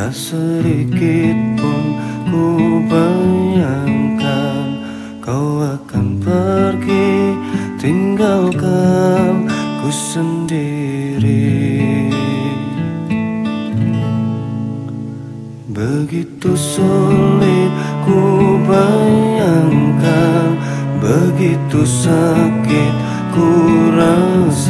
Tak sedikit pun ku bayangkan Kau akan pergi. Tinggalkan ku sendiri. Begitu sulit ku bayangkan Begitu sakit ku rasa.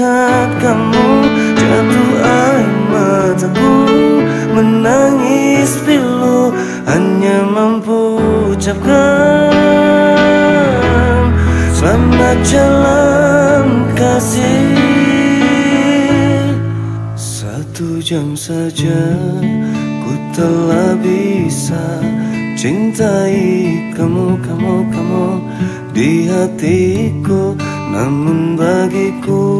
Melihat kamu Jatuh air mataku Menangis pilu Hanya mampu ucapkan Selamat jalan kasih. Satu jam saja Ku telah bisa Cintai kamu, kamu, kamu Di hatiku Namun bagiku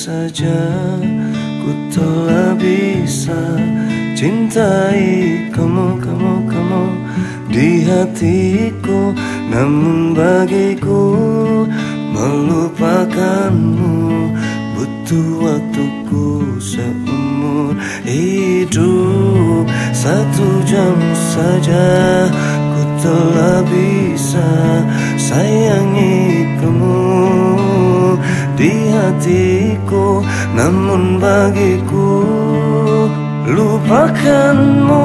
saja Ku telah bisa cintai kamu, kamu, kamu Di hatiku. Namun bagiku Melupakanmu Butuh waktuku seumur hidup. Satu jam saja Ku telah bisa sayangi hatiku Namun bagiku Lupakanmu